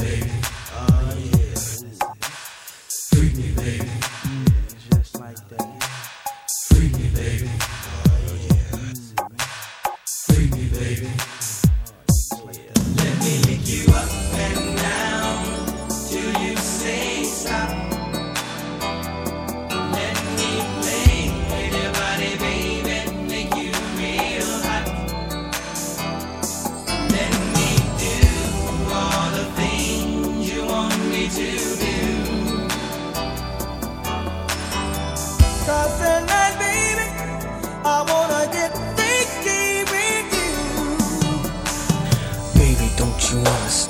baby. you wanna stay.